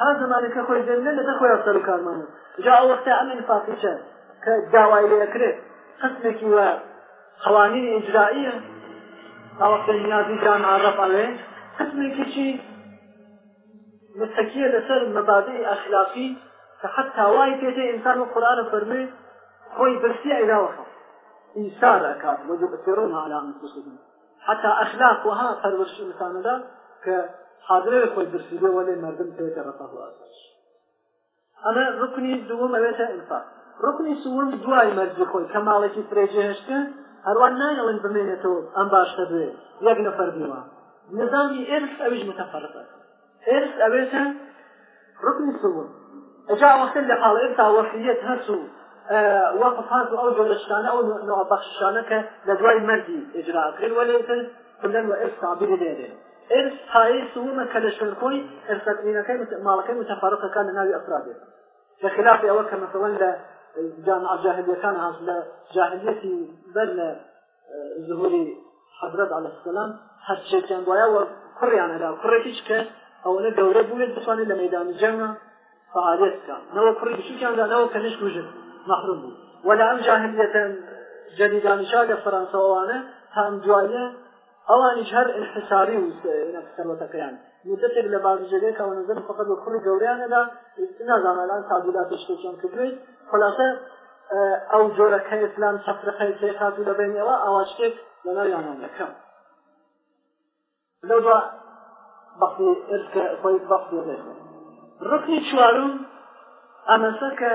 ها زمانەکە خۆی زێنێ لەدە خۆی سەر و کارمانە جا ئەوەستا ئەمین فاتیچە کە داوای لەیەکرێت قسمێکی وە قوانین ئیجرائیە ئەوەستە نیازی جان عرف ئەڵێ قسمێکی چی مستەکیە لەسەر مەبادەی ئەخلافی کە حەتا وای پێتێ ئینسان و قورآە فەرمێ خۆی بەرسی عێراوەخە إيسار أكاد ويؤثرون على أنفسهم حتى أخلاقها فرورش إنسان دا كحاضر خوي برسيبه ولا مردم تيترفه وأساس أنا ركني دوم أبيتا إنفاق ركني سوم دوای مەرجی خۆی کەماڵێکی فرێجێشتە هەروان نایڵن بمێنێتەوە ئەم باشتە دوێ یەک نەفەر دیوە نظامی ئێرس ئەویش متەفەرقە ئێرس ئەوێتە رکنی سوم ئەجا وەختن لە حاڵ ئێرسا وەحیەت هەرچوو وەقف هاات و ئەو جۆلەشتانە ئەو نوع بەخشانە کە لە دوای مەرگی ئجراکرد وەلێتن کلەن و ئرس تعبیر دێنێ ئرس تایە سومە کە لە شنکۆی ئەرسەکەینەکەی ماڵەکەی متەفارقەکان لە ناوی ئەفرادێت لە خلاف ئەوە کە مەسەوەن لە جامع جاهلیەکان هاش لە جاهلیەتی بەر لە ظهوری حضرت عليه السلام هەرچێکیان وایە و کوڕیان هەرا کوڕێکیش کە ئەوەنە گەورە بووێت بتوانێت لە مەدانی جەنگە فعالیت بکەن نەوە کوڕی بچووکیاندا نەوە کەنیش کوژن محروم بوو ولا ئەم جاهلیەتەن جەدیدانشا لە فەرەنساوانە تام دوایە ئەوانیش هەر انحساری و سەرەتەکەیان مدتێک لە بازجێک ئەو نظر فقط بە کوڕی گەوریانەدا نازانالان تابولات شتێکیان کردوێت خلاصە ئەو جۆرەکە ئسلام چەفرەکەی تێ هاتوو لە بینەوە ئەوا شتێک لە ناویانەکەم لەو بەخی ئرکە خۆی بەخی ڕێ ڕقی چوارم ئەمەشە کە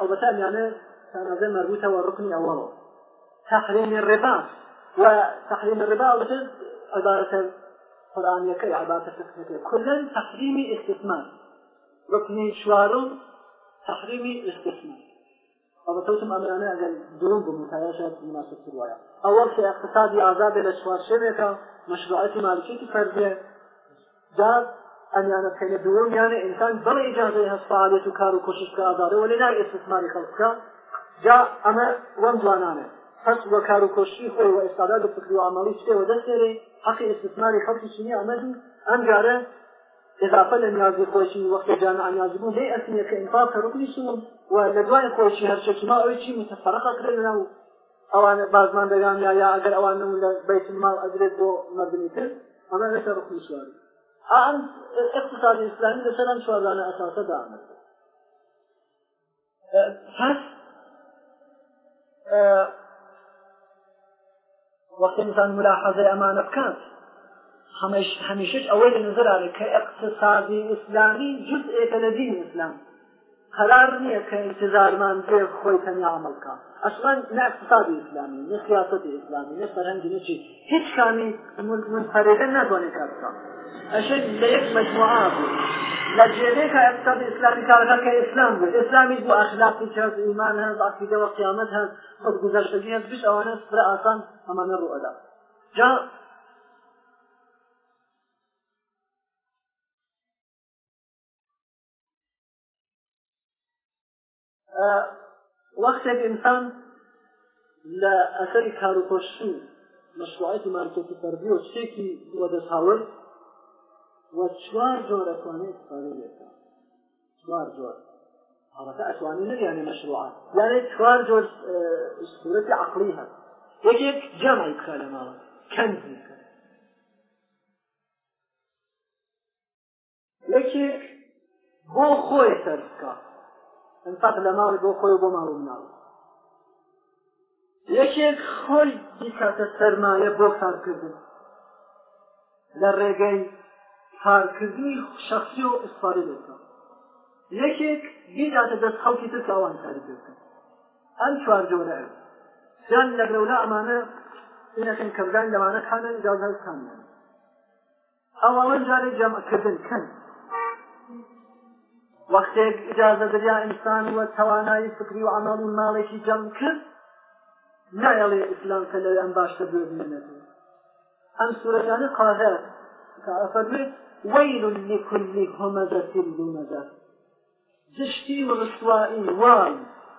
ئەوبەتە ئەمیانە تازە مەربوتەوە ڕکنی ئەوەڵەوە تحريم الربا وتحريم الربا وجد عبارة قرآنية كي عبارة فقهية كلا تحريم استثمار ركن شوارو تحريم الاستثمار هذا توسم أمرنا أجل دروم بمتعيشة مناسبة الرواية أول في اقتصادي عذاب الأشوار شبكة مشروعات مالكية فردية جاد ئەمیانە پێە دووەمیانە ئینسان بڵێ ئجازەی هەستفاالێت و کار و کوششکە ئازارەوە لە لای ئستثماری خەڵکە جا ئەمە وەم جوانانە هەست بە کار و کۆشی خۆی و ئێستادا لە فکر و ئاماڵی شتێوە دەسێرێ حەقی ئستثماری خەڵکی چینی ئەمەدی ئەم جارە اضافه لنیازی خوشی وقتی جان انیازی بود هی اصلی که انفاق رکنی شون و لدوای خوشی هر شکی ما اوی چی متفرقه کرده نو اوان بازمان بگم یا یا اگر اوان نمون بیت المال ادرد بو مدنی کرد اما نسا رکنی شواری ئەم اقتصاد ئیسلامی لەسەر ئەم چوارانە ئەساسە دامن پس وەختی انسان ملاحظه ئەمانە بکات هەمیشش ئەوەی لە نظر کە اقتصادی ئیسلامی جزئێکە لە دین ئیسلام قرار نییە کە انتظارمان بێ خۆی تەنیا عملکە ئەسمان ناقتصادی ئسلامی نە سیاسەتی ئسلامی نە سەرهەنگی نچی هیچ کامی منفەرێدە ناتوانێت کار بکە ئەشێ لە یەک مجموعە بوو لە جێرێکە ئەقتصاد ئسلامی کارەکە کە ئسلام بوو ئسلامی بوو ئەخلاقی چاز ئیمان هەز عقیدە و قیامەت هەز خۆگوزەشتگی هەز بش ئەوانە سپرە ئاسان ئەمانە ڕوئەدا جا وەختێک ئینسان لە ئەسەری کار و پۆشی مەشروعەتی مارکێتی فەردی و شتێکی وە دەسهاورد و چوار جۆر ئەتوانێت استفاده لێکە چوار جۆر حركة أتوانية يعني مشروعات يعني كوار جوز صورة عقليها يجيك جمع يتكلم على كنز يجيك بو خوي تركه انفاق لە ماڵی بۆ خۆی بۆ ماڵ مناڵ یەکێک خۆی دیکاتە سەرمایە بۆ کارکردن لە ڕێگەی کارکردنی شخصی و ئسپاری دەکەن یەکێک بیداتە دەست خەڵکی تر ئەوان کاری دەکەن ئەم چوار جۆرە جان لە گەولە ئەمانە اینەکەن کەبدان لەوانە کانن جازای کانن ئەو ئەوەن جارێک جەمەکردن کەن وەختێک ئجازە دەریا ئینسان وە تەوانایی فکری و عمل و ماڵێکی جەم کرد نایەڵێ ئیسلام کە لە ئەم باشتە ببینێت ئەم سوورەکانە قاهە ئەفەرمێت ويل لكل همزة لمزة زشتی و رسوایی وای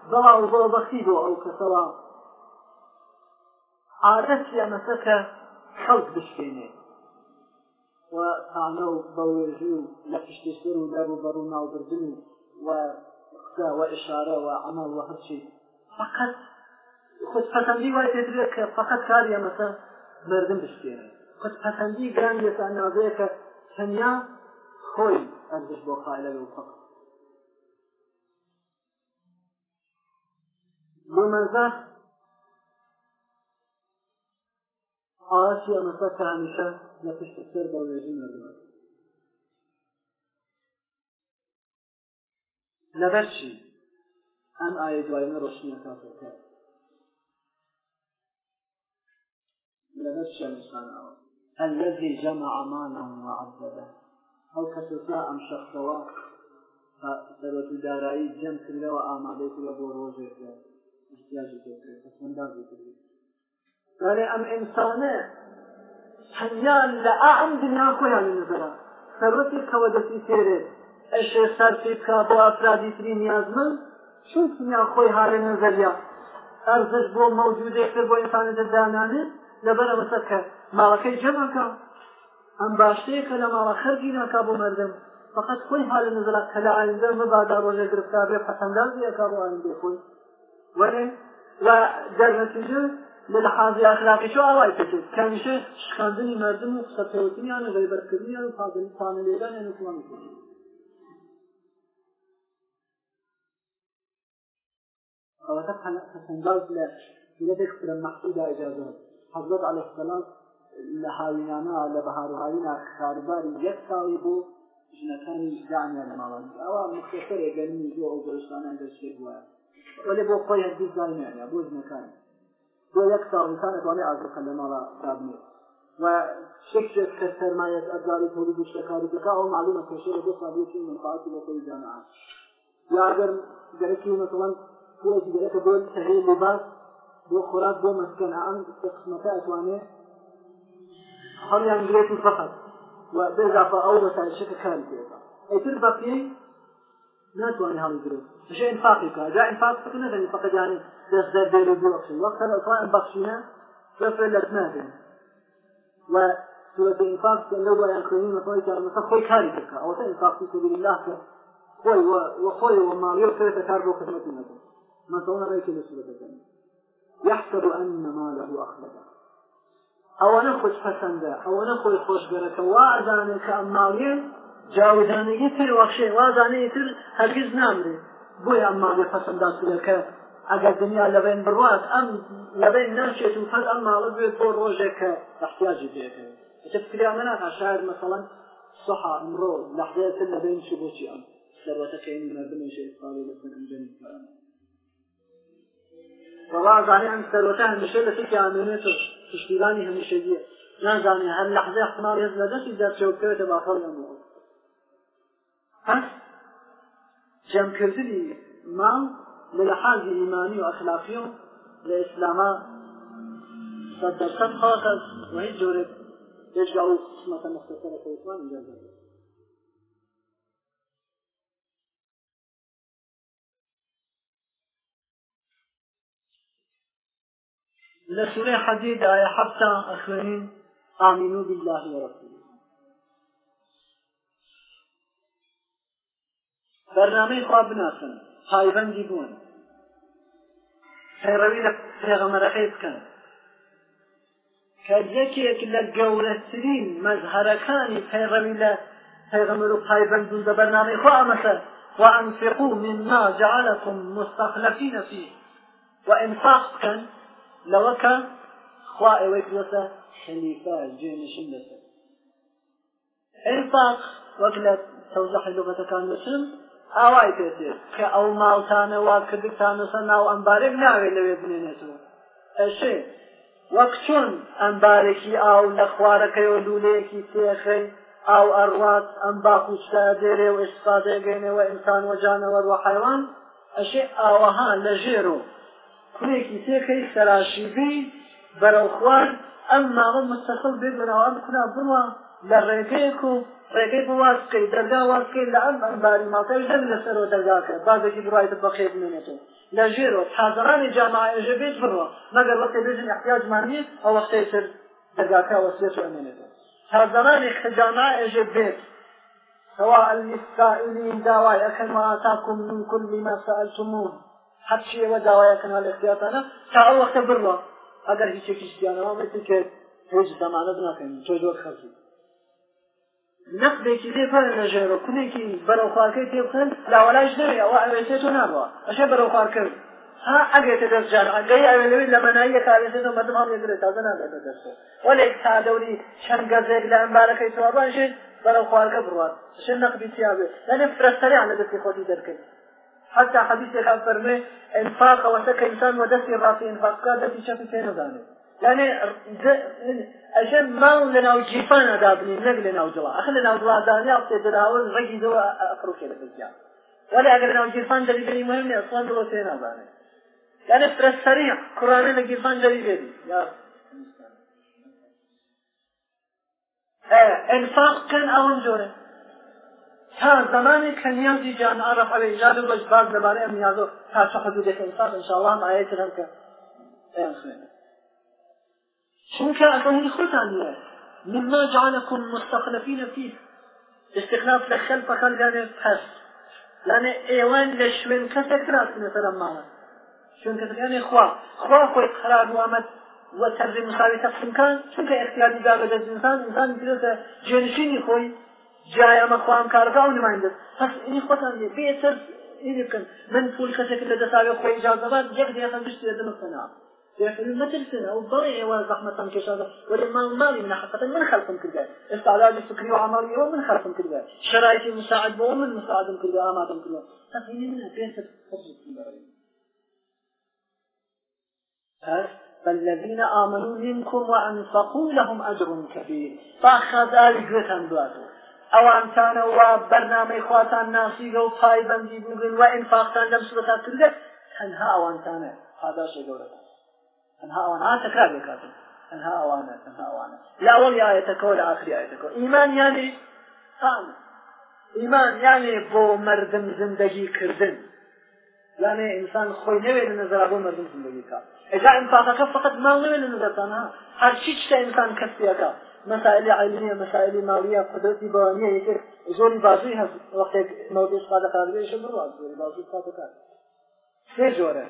بەڵاو بۆبەخی بۆ ئەو کەسەوە عادەت لێمەسەکە خەڵک بشکێنێت و تانە و بەوێژی و لە پشتی سر و دەر و بەر و ناوبردن و قسە و ئشارە و عمل و هەرچی فقط خودپەسەندی وای تێدرێت کە فقط کاریە مەسە مردم بشتێنێ خودپەسەندی گران لێسان نازەیە کە تەنیا خۆی ئەردش بۆ خالە و فقط ومەزار عاسی ئەمەسا کامیشە لە پشت سەر بە وێژی نەردوان لەبەر چی ئەم ئاە دوایمە ڕۆشنیە کاتەکە لەبەر شەمشانەوە الذي جمع مالا وعدده ئەو کەسسا ئەم شخصەوە سەرەت دارایی جەم کردەوە ئامادەی لە بۆ ڕۆژێک احتیاجی پێکرێت کەسمەنداز بکرێت يعني أم إنسانة هنيان لأعم دنيا كويا من نظرة سرتي كودتي تيري أشي سرتي كابو أفرادي ترين يازمن شو دنيا خوي هالي نظريا أرزش بو موجودة يكتر بو إنسانة داناني لبرا مسكة مالكي جمعك ئەم باشەیەکە لە ماڵەخەر گیرناکا بۆ مردم فقط خۆی حال نزلا کە لە ئایندە مبادا ڕۆژە گرفتار بێ پەسەندازیەکە بۆ ئایندێ خۆی وەرێ و دەرنەتیژە لە لەحاازی ئاخراقی شو ئاوای کەچێت کەمیشە شکاندنی مردم و قسەکەوتنیان و غیبەرکردنیان و پادنی پانەلێدان هێنکوڵان ئەوەتە پەسەنداز لە لەدێک لە مەحسودا ئجازات حضرت علیه السلام لە هاوینانە لە بەهاروهاوینا کارباری یەک ساڵی بۆ ژنەکانی دانیا لە ماڵان ئەوە مختصەرێ گەنی زۆر ئەو گەشتانان دەشتێ بووە وەێ بۆ خۆی هەردی زانیانە بۆ ژنەکانی بۆ یەک ساڵ انسان ئەتوانێت ئازرقە لە ماڵا دابنێت و شێکێک کە سەرمایەت ئەبزاری تولید و شتەکاری بکە ئەو معلومە کێشەیە بۆ سابێکی منفعاتی لە خۆی جانعان یاگەر گەرەکی مثلا پولێکی گەرەکە بۆ تەهەی لباس بۆ خۆراک بۆ مەسکەن ئەم قسمەکە ئەتوانێت هەڵیان گرێت و فقط و بێزافە ئەو بەسایشەکە کار پێێت ئەتر بەپی ناتوانێت هەڵی گرێت بەشێ ئینفاقی کە جا ئینفاق فکر نەدەنی فقط یانی بيخزر بيرو بيوكسي وقت الإطلاع بخشينا ففل لتنادين و سورة الإنفاق كان لو بقى يخليني مخوي كان مثلا خوي كاري بك أو تنفاق في سبيل الله كان خوي وخوي ومالي وكيف تكاربو خدمة النبي ما تقول رأيك لسورة الجنة يحسب أن ماله أخلده أو نخوش فسنده أو نخوش خوش بركة وأعزاني كأماليه جاودانەیە تر وەخشێ وازانەیە تر هەرگیز نامرێ بۆی ئەمماگە پەسەنداکە ئەگەر دنیا لەبێن بڕات ئەم لەبێن ناشێتم هەر ئەم ماڵە بێت بۆ ڕۆژێکە بەحتیاجی دێتەوە ئەتە فکریان ناکە شاعر مەسەڵەن سەحا ئەمڕۆ لەحظەتن لەبێن چی بۆچی ئەم سەرەتەکەین منەبنێژێ ساڵی لەسەر ئەنجەنی کارانە وڵازانێ ئەم سەرەتە هەمیشە لە فکر ئامێنێتە پشتیبانی هەمیشەگیە نازانێ هەر لەحظە احتمال هێز لە دەستی دەرچەوکەوێتە باخەڵ لەمەوە هەست جەمکردنی ماڵ للحاج إيماني وأخلاقي لإسلام صدقت خاطر وهي جورت يشجعوا قسمة مختصرة في إسلام إجازة لسورة حديد آية حتى أخرين آمنوا بالله ورسوله برنامه خواب ناسنه پایبندی بوون پەیڕەوی لە پێغەمەرەکەی بکەن کە یەکێک لە گەورەترین مەزهرەکانی پەیڕەوی لە پەیغەمەر و پایبندون بە بەرنامەی خۆ ئەمەسە وأنفقوا مما جعلكم مستخلفين فيه وإنفاق كان لوكا خواه ويكلسة خليفة جينشن لسه إنفاق وكلا توزح اللغة كان مسلم ئاوای پێێت کە ئەو ماڵتانە وا کردتانەسە ناو ئەمبارێک ناوێت لەوێ بنێنێتەوە ئەشێ وەک چۆن ئەمبارێکی ئاو لە خوارەکەیەوە لولەیەکی تێخی ئاو ئەڕات ئەم باخشتا دێرێ و ئێستادەگەێنەوە ئینسان وەجانەوە وە حیوان ئەشێ ئاوەها لە ژێر و کوێکی تێکەی سەراشیبی بەرەو خوارد ئەم ماوە مستەخل بێ بەناوان کونا بڕوە لە ڕێگەیەک و ڕێگەی بۆ واز بکەیت دەرگا واز بکەیت لە ئەم ئەمباری ماتای دەنگ لەسەرەوە دەرگاکە بازێکی بڕایتە بەخێ بمێنێتەوە لە ژێرۆ تازەڕانی جاماعێژە بێت بڕوە مەگەر وەقتی بێژن احتیاجمانی ئەو وەختەی سەر دەرگاکە وەسێت ئەمێنێتەوە تازەڕانی خەجاماعێژە بێت سواء للسائلين دعوايا كما أتاكم من كل ما سألتمون حتشي ودعوايا كما الاختياطانا تعالوا وقت بروا أقر هيتشي كيش ديانا ما مثل كيف هيج دمانا بناكم جوج وقت خلصي نەقدێکی لێپارە لەژێرە کوونێکی بەرەو خوارکەی تێ بخن لاوەلایش نەوێ ئەوە ئەوێتێت و نابووە ئەشێ بەرەو خوارکرد ها ئەگێتە دەستجار ئەگەی ئەوێلەوێت لە بەنایی کارێتێت و مەدەم ئەم لێگرێت تازە نابێتە دەستێت وەلێک تا دەوری چەند گەزێک لە ئەمبارەکەی توابانژێت بەرەو خوارکە بڕوات شێ نەقدی تیاوێ لەنێ فرەستەریان لە دەستی خۆتی دەرکرد حتى حديث كان فرمي انفاق وسك انسان ودسي راسي انفاق دسي شفي كان يعني ئەشە ماڵ لە ناو جیفانە دابنین نەک لە ناوجڵا ئەخ لە ناوجڵادانی ئەڵێ دراوە ڕێکی دەوە ئەفرۆکێ لەکردیا ولا ئەگەر ناو جیفان دەریبری مهم ئەسڵان دڵۆ تێ نابانێت یعنی فرەسەری کوڕانە لە گیفان دەریبێری یا انفاق کن ئەوەم جۆرە تا زمانی کە نیازی جان عرف علی جاد بەش باز لەبارەی ئەم نیازۆ تا چه حدودێک انسان انشاءالله هم آیەتی هەم کە ئێن خوێنە چونکە ئەەکەونی خۆتان وە مما جعلكم مستخلفين فيه استخلاف لە خەلپەکان لانێ پەس لانێ ئێوان لە شوێن کەسێک راسنە سەرم ماوە چونکە دەیانێ خوا خوا خۆی قرار وامەد وتەرجی مساوی تەقسیمکان چونکە اختیاری دا بەدەست انسان انسان درێتە جێنشینی خۆی جایەمە خوام کارەکە و نمایندە پس اینی خۆتان لێ بێتر بکەن من پول کەسێک لە دەساوی خۆی جازەبات یەک دیەخەن بشتێ دەمەسەنا يقول ما تلسنا وضري عوان زحمة تنكش هذا ولما مالي من حقا من خلقهم كذا استعلاج الفكري وعملي ومن خلقهم كذا شرائط المساعد ومن مساعدهم كذا أماتهم كذا تفهمي منها كيف تفضل فالذين آمنوا منكم وأنفقوا لهم أجر كبير فأخذ الجوة دواتهم ئەوانتانە وا بەرنامەی خواتان ناسیگە و پایبندی بووگن و ئینفاقتان لەم سوەتا کردە تەنها ئەوانتانە پاداشە گەورەکان تەنها ئەوانها تەکرار بکاتن تەنها ئەوانە تەنها ئەوانە لاوەڵ یاەتەکەەوە لە ئاخری ئاەتەکەەوە ئیمان یانی سان ئیمان یانێ بۆ مردم زندگی کردن یانێ ئینسان خۆی نەوێ لە نەزرا بۆ مردم زندگی کا ئەجا ئینفاقەکە فقط ماڵ نەوێ لە نەزەرتانها هەرچی شتە ئینسان کەسیەکە مسائل علمية مسائل مالية قدرتي بوانية يكر زوري بازوي هست وقتك موضوع صادقات بيش برواد زوري بازوي صادقات سي جوره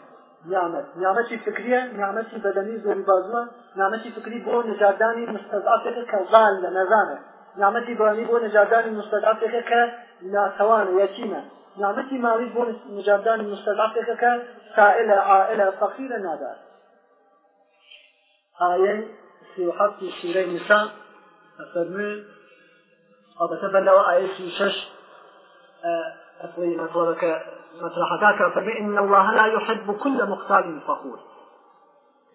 نیامەت نیامەتی فکریە نیامەتی بەدەنی زۆری بازوە نیامەتی فکری بۆ نجادانی مستەضعافێکە کە ضال لە نەزانە نیامەتی بەدەنی بۆ نجادانی مستەضعافێکە کە ناتەوان یەتیمە نیامەتی مالی بۆ نجادانی مستەضعافێکە کە سائلە عائلە فەقیرە نادار ئاەن سی و حەفتی سوورەی نیسا ئەفەرمێ ئەڵبەتە بەلەوە ئاەتی شەش أصلي مطلبك مطرحك فرمي إن الله لا يحب كل مختال فخور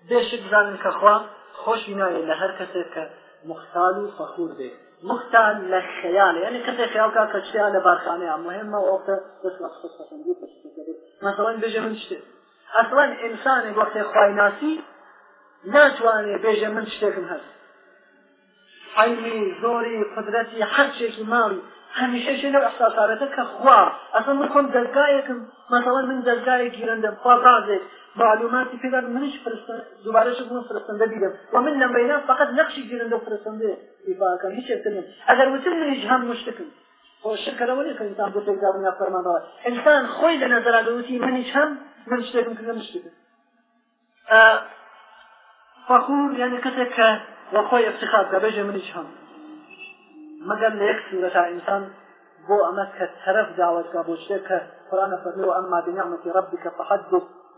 بيش بزان كخوا خوش بناي لهر كسك مختال فخور به مختال للخيال يعني كسك خيالك كشتيا لبارخانة مهمة وقت بس مخصوص خسندي مثلا بيجي من شتي أصلا إنسان وقت خواي ناسي ناتوانێ بێژە من شتێکم هەست علمی زۆری قدرەتی هەرچێکی ماڵی هەمیشەشی لەو ئەساسارەتە کە خوا ئەسم بخۆم دەرگایەکم مەسەڵەن من دەرگایەکی رەندە پاڕازێک معلوماتی پێدار منش فرستن دوبارەش بوون فرستنده بیدم و من لەم بینە فقط نەقشی گیرنده فرستنده ایفاکم هیچ اکتنیم ئەگەر وتم منیش هەم مشتکم شکرەوە نیکە ئینسان بۆ تێکدابوونیا فەرمانەوە ئینسان خۆی لە نەزەرا دەوتی منیش هەم من شتێکم کردە مشتکم فخور یعنی کەسێک کە وەخۆی افتخار دەبێژێ منیش هەم مەگەر لە یەک سوورەتا ئینسان بۆ ئەمە کە تەرەف داوەکە بۆ شتێ کە قرانە فەرمیەوە ئەمما بنیعمەتی ربك فحدث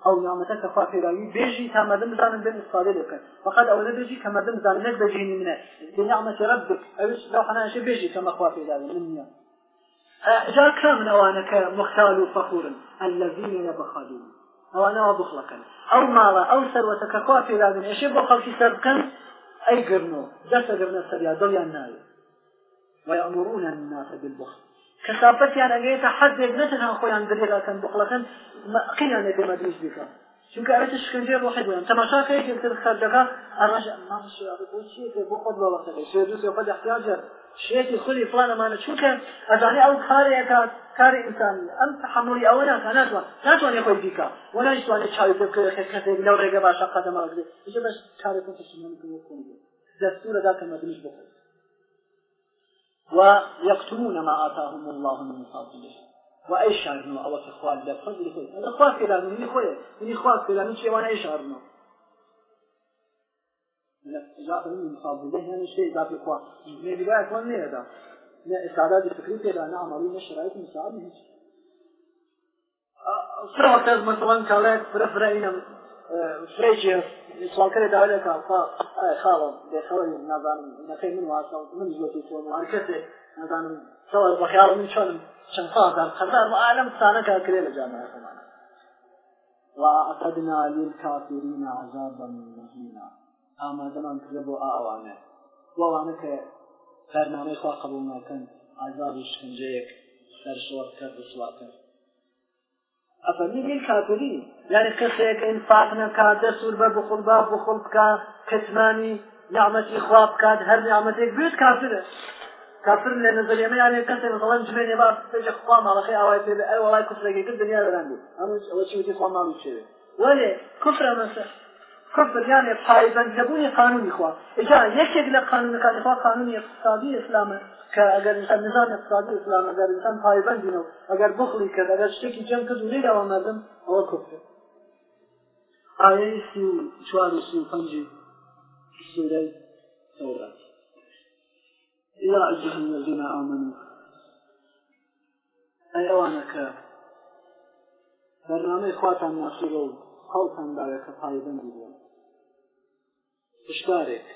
ئەو نامەتەکە خواپێراوی بێژی تا مەدەم زانن بن استفاده لەکەن فقط ئەوە بێژی کە مەدەم زان نەک بەژینی منە بنیعمەتی ربك ئەوش داخەنانشە بێژی کەمە خواپێراوی من نیە جا کە من ئەوانە کە مختال و فەخورن الذين يبخلون ئەوانەوە بخڵەکەن ئەو ماڵە ئەو سەروەتەکە خوا پێدابن ئێشێ بۆ خەڵکی سەر بکەن ئەی گرنەوە جەسەگرنە سەریا دڵیان ناوێت ويأمرون الناس بالبخل کەسافتیان ئەگەێتە حەزێک نەتەنها خۆیان درێلاکەن بخڵەکەن قینیان لێمە دروست بکە چونکە ئەوێتە شکنجێ بۆ حیدوان تەماشاکە یەکتر خەردەکە ئەڕژ بۆ خۆت بەڵەکەی شێ دووسی خۆت احتیاجە شێتی خولی فلانەمانە چونکە ئەزانێ ئەو کارێکە کاری ئینسانی ئەم تحملی ئەوە ناکە ناتوان ناتوانێ خۆی بیکە و نایتوانێت چاوی پێ بکەوێت کەسێک لەو ڕێگە باشە قەدەما بێت بەش کارێکەکە شمەنی بۆ کۆن دەستورەدا کەمە دروست بخۆی ويقتلون ما آتاهم الله من فضله وأي شعرنا أو تخوال لا فضل خوي هذا خوال كلام من خوي من خوال كلام من شيء وأنا أي شعرنا جاءهم من فضله يعني شيء ذا في خوال من بداية خوال ليه هذا لا استعداد فكري كذا أنا عملي شرائط مساعد هيك فرع مثلا كلاك فرع فرعين فريجي سوال كذا دولة كافا خاڵم بێخەوە نازانم نەکەی من واسە من زۆتی تۆم هەر کەسێ نازانم سەوە بەخیاڵ من چۆنم چەند خاڵدان قەزار عالم سانەکە کرێ لە جامعەتمان وأعتدنا للكافرين عذابا مهينا أما زمان كذبوا أعوانا وأنا كبرنامج قبولنا كان عذاب الشنجيك سرشور كرد سواكر ئەفەرمی بین کاتوری یعنی کەسێک ئینفاق نەکا دەسوور بە بخڵ با بخڵ بکە کەسمانی نعمەتی خوا بکات هەر نعمەتێک بێت کافرە کافر لە نظریمە یانێ کەسێک مەسەڵەن جوێنێ با بێژە خوا ماڵەخی ئاوای پێ بێ ئەی وەڵای کوفرێکی کرد دنیا بەران بوو هەموو ئەوە چی وتی خوا ماڵی چێ وەلێ کوفرە مەسە كفر يعني پایبند نبوونی قانونی خوا اجا یەکێک لە قانونەکانی خوا قانونی اقتصادی ئسلامە کە ئەگەر انسان نظام اقتصادی ئسلام ئەگەر انسان پایبندینەوە ئەگەر بخلی کرد ئەگەر شتێکی جەم کرد و لێرەوە مەردم ئەوە کوفر ئایەی سی و چوار و سی و پەنجی سورة التوراة يا أيها الذين آمنوا أي أوانك برنامج خواتان ناشرون خلطان دارك فايدا بيبون هشدارێک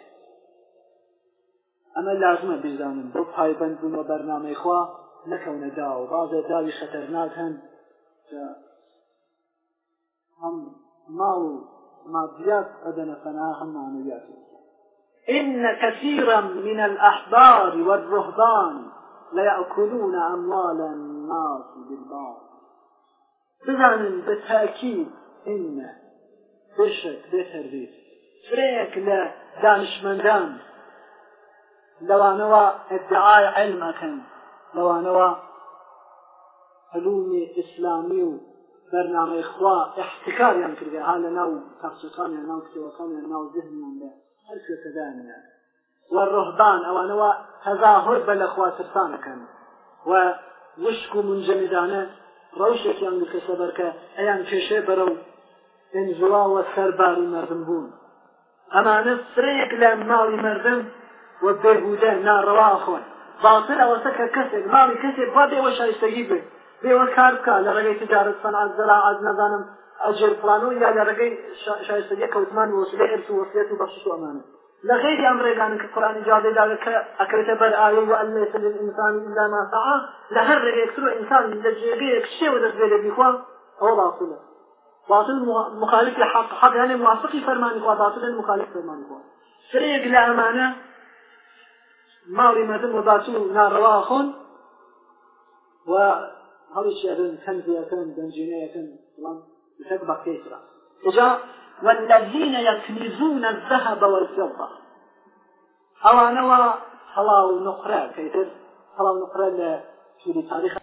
ئەمە لازمە بێزانم بۆ پایبند بوومە بەرنمەی خوا نەکەونە دا و بازە داوی خەتەرناک هەن هەم ماڵ و مادیات ئەدەنە فەنا هەم مانویاتی إن كثيرا من الأحبار والرهبان ليأكلون أموال الناس بالباطل بزانن بتأكيد إن برشك بتربيت فريك لا دانشمندان لەوانەوە ادعای علمەکەن لەوانەوە هەلومی ئیسلامی و بەرنامەی خوا احتکاریان کردێ ها لە ناو تەخصەکانیان ناو کتێوەکانیان ناو ذهنیان لە هەرشتەدانە وەڕۆحبان ئەوانەوە هەزاهر بە لە خواسەستانەکەن و وشک و منجەمیدانە ڕەوشێکیان بکەسە بەرکە ئەیان کێشێ بەرە و پێنجڵاوە سەرباری مردم بوون ئەمانە فرێک لە ماڵی مردم و بێبودە ناڕەوا خۆن باتر ئەوەسە کە کەسێک ماڵی کەسێک با بێوە شایستەگی بێ بێوە کار بکە لە ڕێگەی تجارت سەنعات زەراعات نەزانم ئەجر فلانەوە یا لە ڕێگەی شایستەیە کەوتمان وەسیلە ئرس و وەسیەت و بەخشش و ئەمانە لە غیری ئەم ڕێگانن کە قورآن جاازەی داگە کە ئەکەوێتە بەر ئاوی و ئەل لەیس للإنسان إلا ما سعى لە هەر ڕێگەیەک سرو ئینسان لە جێگەیەک شێوە دەستبێت لە بیخوا ئەوە باطلە باطل مخالف لحق حق يعني موافقي فرماني خوا باطل مخالف فرماني خوا فريق لأمانة ماڵی مەدن بە باتوو ناڕەوا خۆن و هەڵی شێدن کەندەکەن دەنجینەیەکەن فڵان لسك بقيترا إجا والذين يكنزون الذهب والفضة أو نوى حلال نقرا كيتر حلال نقرا لشوري تاريخ